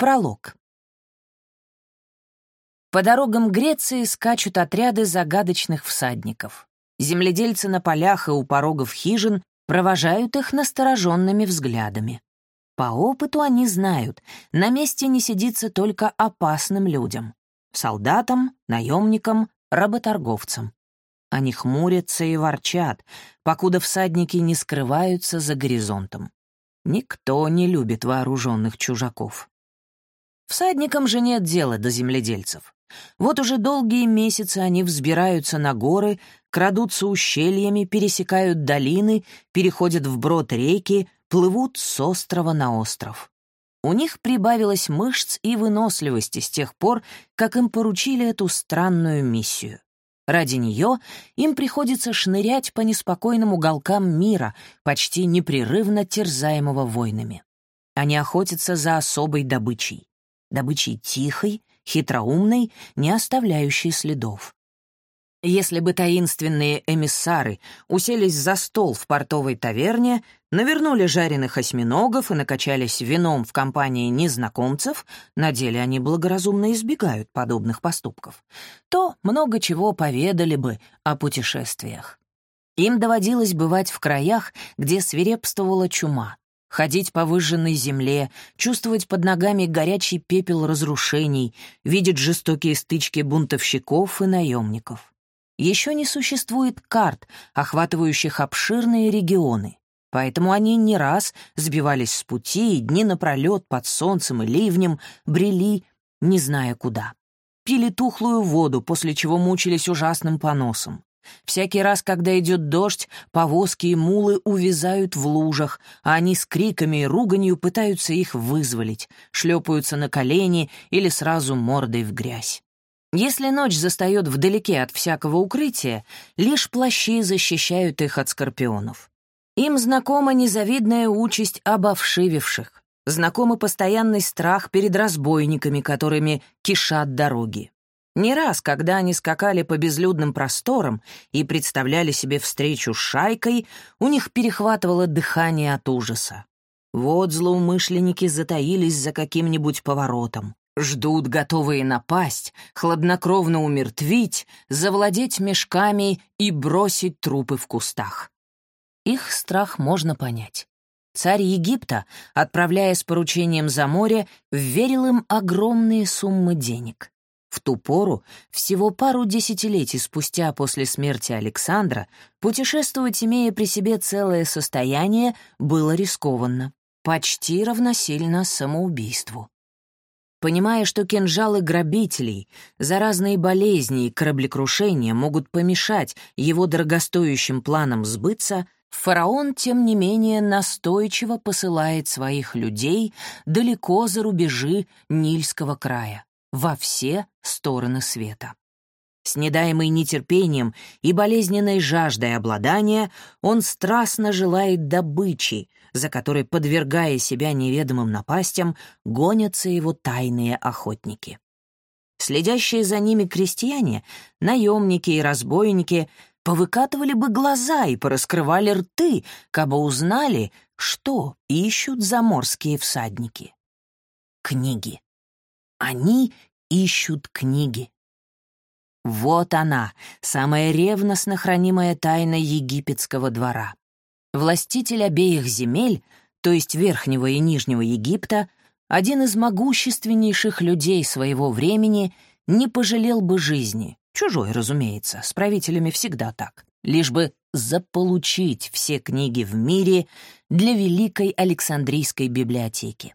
Пролог. По дорогам Греции скачут отряды загадочных всадников. Земледельцы на полях и у порогов хижин провожают их настороженными взглядами. По опыту они знают, на месте не сидится только опасным людям — солдатам, наемникам, работорговцам. Они хмурятся и ворчат, покуда всадники не скрываются за горизонтом. Никто не любит вооруженных чужаков. Всадникам же нет дела до земледельцев. Вот уже долгие месяцы они взбираются на горы, крадутся ущельями, пересекают долины, переходят вброд реки, плывут с острова на остров. У них прибавилось мышц и выносливости с тех пор, как им поручили эту странную миссию. Ради нее им приходится шнырять по неспокойным уголкам мира, почти непрерывно терзаемого войнами. Они охотятся за особой добычей добычей тихой, хитроумной, не оставляющей следов. Если бы таинственные эмиссары уселись за стол в портовой таверне, навернули жареных осьминогов и накачались вином в компании незнакомцев, на деле они благоразумно избегают подобных поступков, то много чего поведали бы о путешествиях. Им доводилось бывать в краях, где свирепствовала чума, ходить по выжженной земле, чувствовать под ногами горячий пепел разрушений, видеть жестокие стычки бунтовщиков и наемников. Еще не существует карт, охватывающих обширные регионы, поэтому они не раз сбивались с пути и дни напролет под солнцем и ливнем брели, не зная куда. Пили тухлую воду, после чего мучились ужасным поносом. Всякий раз, когда идет дождь, повозки и мулы увязают в лужах, а они с криками и руганью пытаются их вызволить, шлепаются на колени или сразу мордой в грязь. Если ночь застает вдалеке от всякого укрытия, лишь плащи защищают их от скорпионов. Им знакома незавидная участь обовшививших, знакомый постоянный страх перед разбойниками, которыми кишат дороги. Не раз, когда они скакали по безлюдным просторам и представляли себе встречу с шайкой, у них перехватывало дыхание от ужаса. Вот злоумышленники затаились за каким-нибудь поворотом, ждут, готовые напасть, хладнокровно умертвить, завладеть мешками и бросить трупы в кустах. Их страх можно понять. Царь Египта, отправляясь с поручением за море, верил им огромные суммы денег. В ту пору, всего пару десятилетий спустя после смерти Александра, путешествовать, имея при себе целое состояние, было рискованно, почти равносильно самоубийству. Понимая, что кинжалы грабителей, заразные болезни и кораблекрушения могут помешать его дорогостоящим планам сбыться, фараон, тем не менее, настойчиво посылает своих людей далеко за рубежи Нильского края во все стороны света. С недаемой нетерпением и болезненной жаждой обладания он страстно желает добычи, за которой, подвергая себя неведомым напастям, гонятся его тайные охотники. Следящие за ними крестьяне, наемники и разбойники повыкатывали бы глаза и пораскрывали рты, кабы узнали, что ищут заморские всадники. Книги. Они ищут книги. Вот она, самая ревностно хранимая тайна египетского двора. Властитель обеих земель, то есть Верхнего и Нижнего Египта, один из могущественнейших людей своего времени, не пожалел бы жизни, чужой, разумеется, с правителями всегда так, лишь бы заполучить все книги в мире для Великой Александрийской библиотеки.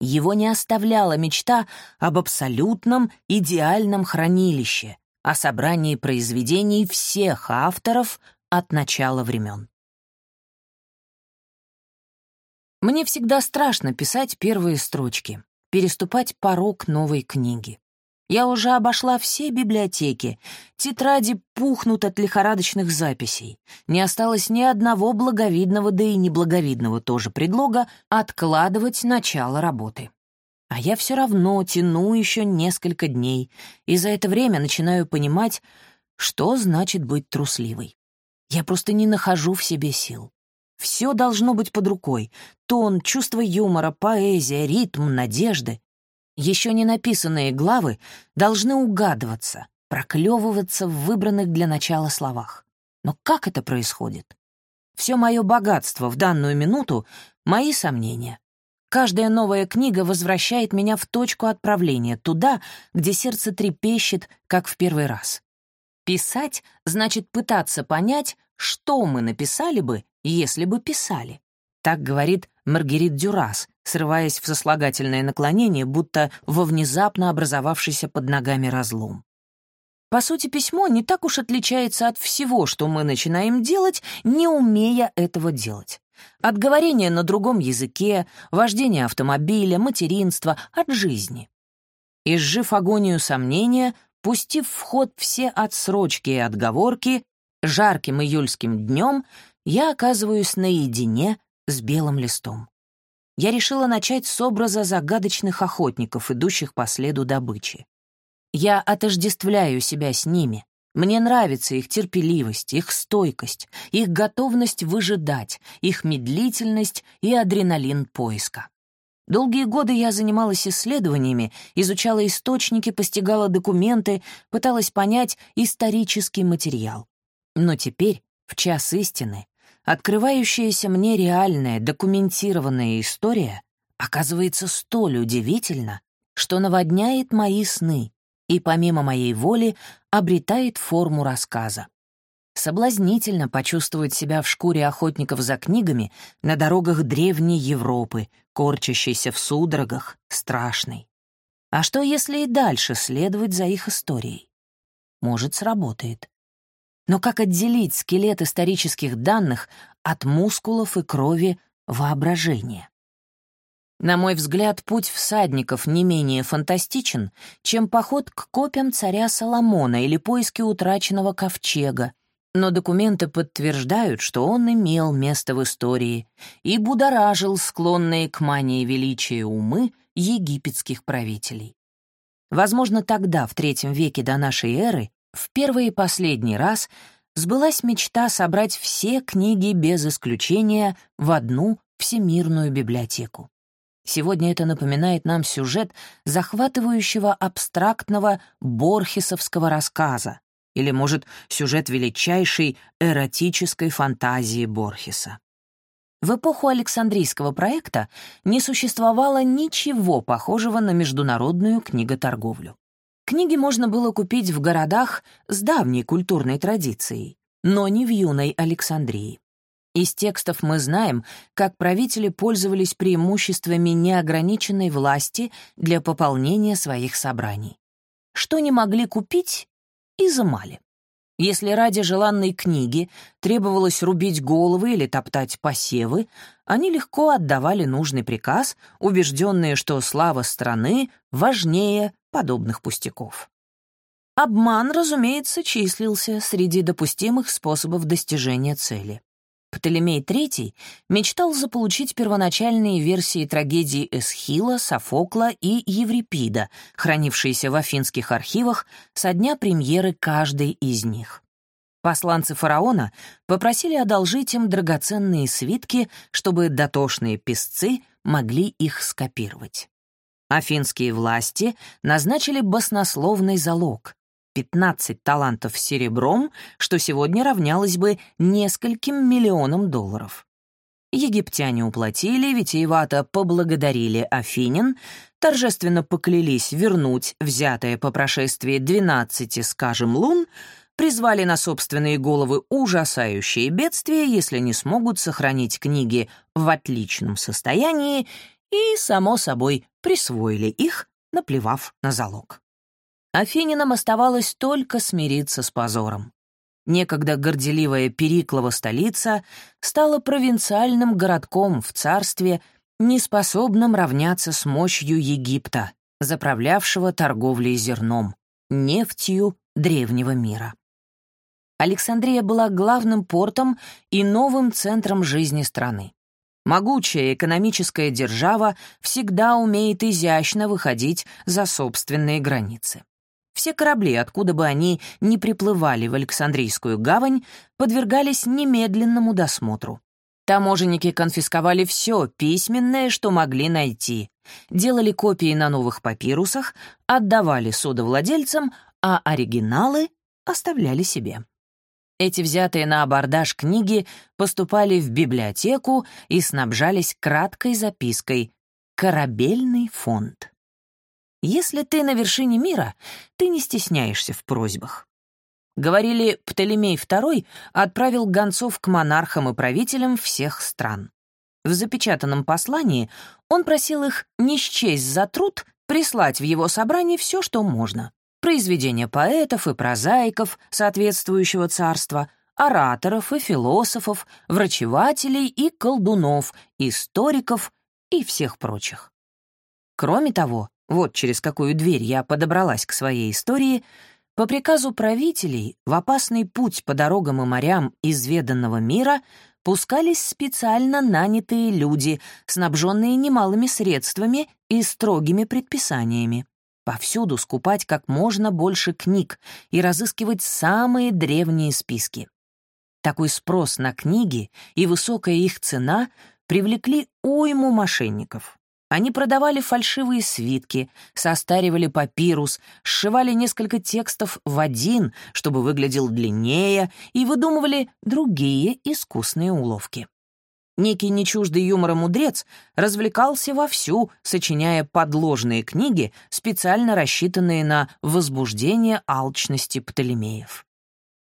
Его не оставляла мечта об абсолютном идеальном хранилище, о собрании произведений всех авторов от начала времен. Мне всегда страшно писать первые строчки, переступать порог новой книги. Я уже обошла все библиотеки, тетради пухнут от лихорадочных записей. Не осталось ни одного благовидного, да и неблаговидного тоже предлога откладывать начало работы. А я все равно тяну еще несколько дней, и за это время начинаю понимать, что значит быть трусливой. Я просто не нахожу в себе сил. Все должно быть под рукой. Тон, чувство юмора, поэзия, ритм, надежды. Еще не написанные главы должны угадываться, проклевываться в выбранных для начала словах. Но как это происходит? Все мое богатство в данную минуту — мои сомнения. Каждая новая книга возвращает меня в точку отправления, туда, где сердце трепещет, как в первый раз. Писать значит пытаться понять, что мы написали бы, если бы писали. Так говорит Маргерит Дюрас, срываясь в сослагательное наклонение, будто во внезапно образовавшийся под ногами разлом. По сути, письмо не так уж отличается от всего, что мы начинаем делать, не умея этого делать. От говорения на другом языке, вождения автомобиля, материнства, от жизни. Изжив агонию сомнения, пустив в ход все отсрочки и отговорки, жарким июльским днем я оказываюсь наедине с белым листом. Я решила начать с образа загадочных охотников, идущих по следу добычи. Я отождествляю себя с ними. Мне нравится их терпеливость, их стойкость, их готовность выжидать, их медлительность и адреналин поиска. Долгие годы я занималась исследованиями, изучала источники, постигала документы, пыталась понять исторический материал. Но теперь, в час истины, открывающаяся мне реальная, документированная история оказывается столь удивительна, что наводняет мои сны и, помимо моей воли, обретает форму рассказа. Соблазнительно почувствовать себя в шкуре охотников за книгами на дорогах древней Европы, корчащейся в судорогах, страшной. А что, если и дальше следовать за их историей? Может, сработает. Но как отделить скелет исторических данных от мускулов и крови воображения? На мой взгляд, путь всадников не менее фантастичен, чем поход к копьям царя Соломона или поиски утраченного ковчега, но документы подтверждают, что он имел место в истории и будоражил склонные к мании величия умы египетских правителей. Возможно, тогда, в третьем веке до нашей эры, в первый и последний раз сбылась мечта собрать все книги без исключения в одну всемирную библиотеку. Сегодня это напоминает нам сюжет захватывающего абстрактного борхесовского рассказа, или, может, сюжет величайшей эротической фантазии Борхеса. В эпоху Александрийского проекта не существовало ничего похожего на международную книготорговлю. Книги можно было купить в городах с давней культурной традицией, но не в юной Александрии. Из текстов мы знаем, как правители пользовались преимуществами неограниченной власти для пополнения своих собраний. Что не могли купить, изымали. Если ради желанной книги требовалось рубить головы или топтать посевы, они легко отдавали нужный приказ, убежденные, что слава страны важнее подобных пустяков. Обман, разумеется, числился среди допустимых способов достижения цели. Птолемей III мечтал заполучить первоначальные версии трагедий Эсхила, Софокла и Еврипида, хранившиеся в афинских архивах со дня премьеры каждой из них. Посланцы фараона попросили одолжить им драгоценные свитки, чтобы дотошные писцы могли их скопировать. Афинские власти назначили баснословный залог — 15 талантов серебром, что сегодня равнялось бы нескольким миллионам долларов. Египтяне уплатили, витиевато поблагодарили Афинин, торжественно поклялись вернуть взятое по прошествии 12, скажем, лун, призвали на собственные головы ужасающие бедствия, если не смогут сохранить книги в отличном состоянии, и, само собой, присвоили их, наплевав на залог. Афининам оставалось только смириться с позором. Некогда горделивая Периклова столица стала провинциальным городком в царстве, неспособным равняться с мощью Египта, заправлявшего торговлей зерном, нефтью древнего мира. Александрия была главным портом и новым центром жизни страны. Могучая экономическая держава всегда умеет изящно выходить за собственные границы. Все корабли, откуда бы они ни приплывали в Александрийскую гавань, подвергались немедленному досмотру. Таможенники конфисковали все письменное, что могли найти, делали копии на новых папирусах, отдавали судовладельцам, а оригиналы оставляли себе. Эти взятые на абордаж книги поступали в библиотеку и снабжались краткой запиской «Корабельный фонд». Если ты на вершине мира, ты не стесняешься в просьбах. Говорили, Птолемей II отправил гонцов к монархам и правителям всех стран. В запечатанном послании он просил их не счесть за труд прислать в его собрание все, что можно. Произведения поэтов и прозаиков соответствующего царства, ораторов и философов, врачевателей и колдунов, историков и всех прочих. Кроме того, вот через какую дверь я подобралась к своей истории — по приказу правителей в опасный путь по дорогам и морям изведанного мира пускались специально нанятые люди, снабженные немалыми средствами и строгими предписаниями. Повсюду скупать как можно больше книг и разыскивать самые древние списки. Такой спрос на книги и высокая их цена привлекли уйму мошенников. Они продавали фальшивые свитки, состаривали папирус, сшивали несколько текстов в один, чтобы выглядел длиннее, и выдумывали другие искусные уловки. Некий нечуждый юмора мудрец развлекался вовсю, сочиняя подложные книги, специально рассчитанные на возбуждение алчности Птолемеев.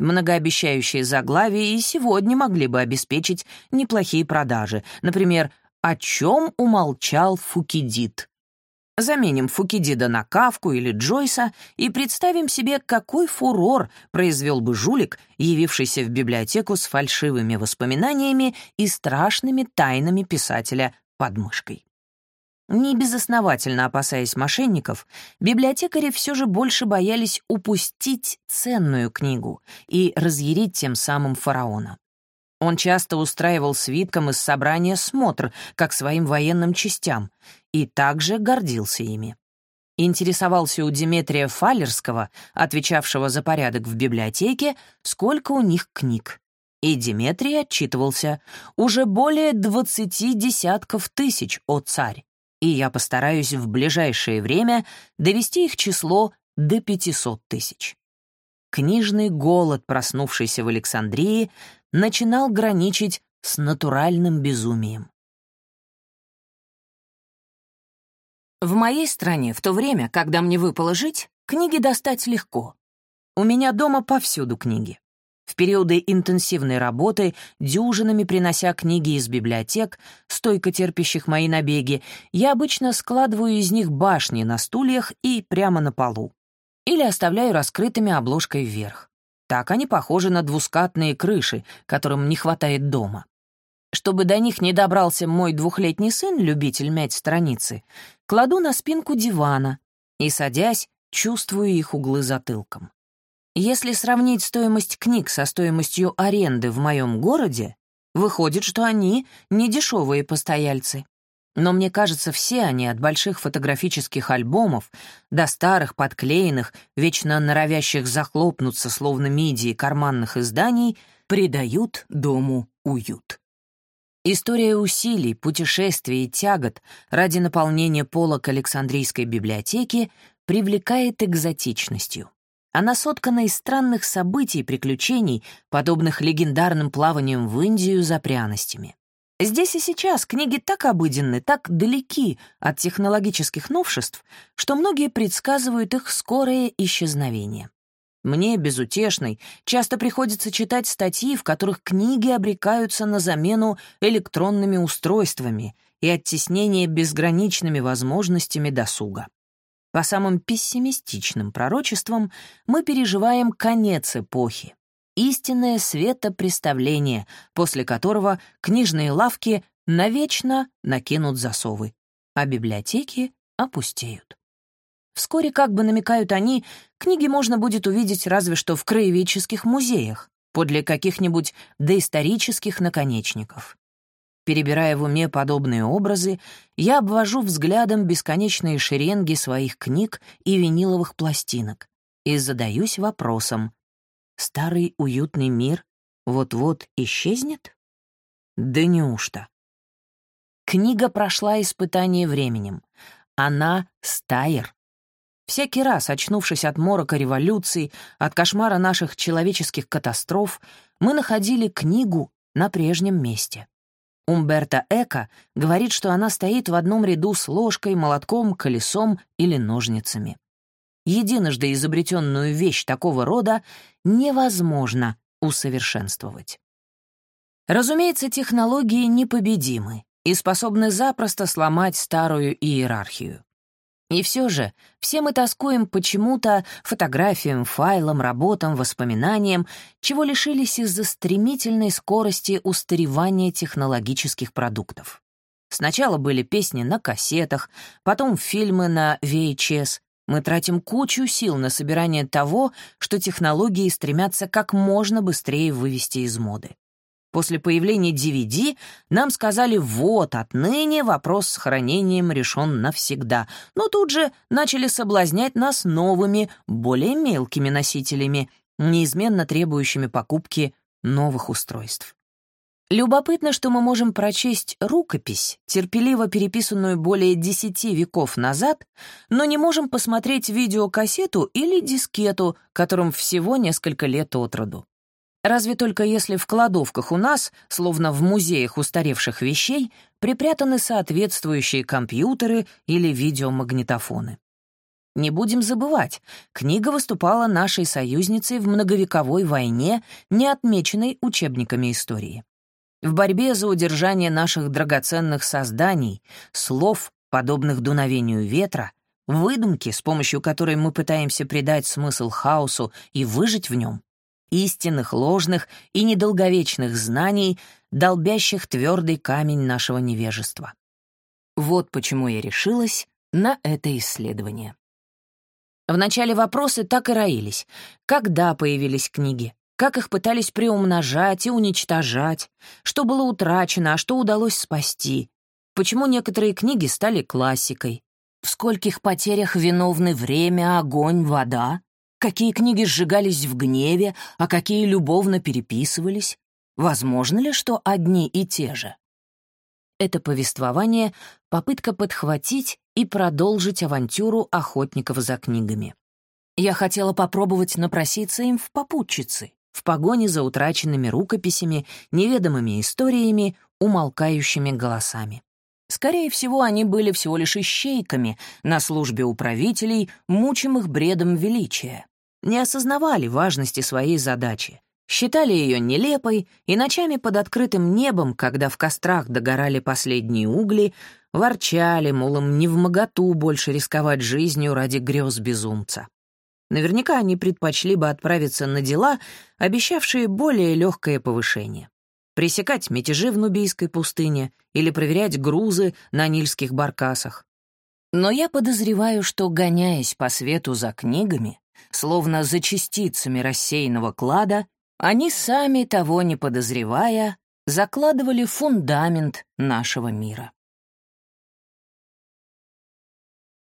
Многообещающие заглавия и сегодня могли бы обеспечить неплохие продажи, например, о чем умолчал Фукидид. Заменим Фукидида на Кавку или Джойса и представим себе, какой фурор произвел бы жулик, явившийся в библиотеку с фальшивыми воспоминаниями и страшными тайнами писателя под мышкой. Не безосновательно опасаясь мошенников, библиотекари все же больше боялись упустить ценную книгу и разъярить тем самым фараона. Он часто устраивал свиткам из собрания смотр, как своим военным частям, и также гордился ими. Интересовался у Диметрия Фалерского, отвечавшего за порядок в библиотеке, сколько у них книг. И Диметрий отчитывался уже более двадцати десятков тысяч, о царь, и я постараюсь в ближайшее время довести их число до пятисот тысяч. Книжный голод, проснувшийся в Александрии, начинал граничить с натуральным безумием. В моей стране в то время, когда мне выпало жить, книги достать легко. У меня дома повсюду книги. В периоды интенсивной работы, дюжинами принося книги из библиотек, стойко терпящих мои набеги, я обычно складываю из них башни на стульях и прямо на полу. Или оставляю раскрытыми обложкой вверх. Так они похожи на двускатные крыши, которым не хватает дома. Чтобы до них не добрался мой двухлетний сын, любитель мять страницы, кладу на спинку дивана и, садясь, чувствую их углы затылком. Если сравнить стоимость книг со стоимостью аренды в моем городе, выходит, что они не дешевые постояльцы. Но мне кажется, все они, от больших фотографических альбомов до старых, подклеенных, вечно норовящих захлопнуться, словно мидии карманных изданий, придают дому уют. История усилий, путешествий и тягот ради наполнения полок Александрийской библиотеки привлекает экзотичностью. Она соткана из странных событий и приключений, подобных легендарным плаваниям в Индию за пряностями. Здесь и сейчас книги так обыденны, так далеки от технологических новшеств, что многие предсказывают их скорое исчезновение. Мне, безутешной, часто приходится читать статьи, в которых книги обрекаются на замену электронными устройствами и оттеснение безграничными возможностями досуга. По самым пессимистичным пророчествам мы переживаем конец эпохи, истинное светопреставление, после которого книжные лавки навечно накинут засовы, а библиотеки опустеют. Вскоре, как бы намекают они, книги можно будет увидеть разве что в краеведческих музеях, подле каких-нибудь доисторических наконечников. Перебирая в уме подобные образы, я обвожу взглядом бесконечные шеренги своих книг и виниловых пластинок и задаюсь вопросом, старый уютный мир вот-вот исчезнет? Да неужто? Книга прошла испытание временем. Она — стайер. Всякий раз, очнувшись от морока революций, от кошмара наших человеческих катастроф, мы находили книгу на прежнем месте. Умберто Эко говорит, что она стоит в одном ряду с ложкой, молотком, колесом или ножницами. Единожды изобретенную вещь такого рода невозможно усовершенствовать. Разумеется, технологии непобедимы и способны запросто сломать старую иерархию. И все же, все мы тоскуем почему-то фотографиям, файлам, работам, воспоминаниям, чего лишились из-за стремительной скорости устаревания технологических продуктов. Сначала были песни на кассетах, потом фильмы на VHS. Мы тратим кучу сил на собирание того, что технологии стремятся как можно быстрее вывести из моды. После появления DVD нам сказали «вот, отныне вопрос с хранением решен навсегда», но тут же начали соблазнять нас новыми, более мелкими носителями, неизменно требующими покупки новых устройств. Любопытно, что мы можем прочесть рукопись, терпеливо переписанную более десяти веков назад, но не можем посмотреть видеокассету или дискету, которым всего несколько лет от роду. Разве только если в кладовках у нас, словно в музеях устаревших вещей, припрятаны соответствующие компьютеры или видеомагнитофоны. Не будем забывать, книга выступала нашей союзницей в многовековой войне, не отмеченной учебниками истории. В борьбе за удержание наших драгоценных созданий, слов, подобных дуновению ветра, выдумки, с помощью которой мы пытаемся придать смысл хаосу и выжить в нем, истинных, ложных и недолговечных знаний, долбящих твердый камень нашего невежества. Вот почему я решилась на это исследование. Вначале вопросы так и роились. Когда появились книги? Как их пытались приумножать и уничтожать? Что было утрачено, а что удалось спасти? Почему некоторые книги стали классикой? В скольких потерях виновны время, огонь, вода? Какие книги сжигались в гневе, а какие любовно переписывались? Возможно ли, что одни и те же? Это повествование — попытка подхватить и продолжить авантюру охотников за книгами. Я хотела попробовать напроситься им в попутчицы, в погоне за утраченными рукописями, неведомыми историями, умолкающими голосами. Скорее всего, они были всего лишь ищейками на службе у правителей, мучимых бредом величия. Не осознавали важности своей задачи, считали ее нелепой и ночами под открытым небом, когда в кострах догорали последние угли, ворчали, мол, им не в моготу больше рисковать жизнью ради грез безумца. Наверняка они предпочли бы отправиться на дела, обещавшие более легкое повышение пресекать мятежи в Нубийской пустыне или проверять грузы на нильских баркасах. Но я подозреваю, что, гоняясь по свету за книгами, словно за частицами рассеянного клада, они сами, того не подозревая, закладывали фундамент нашего мира.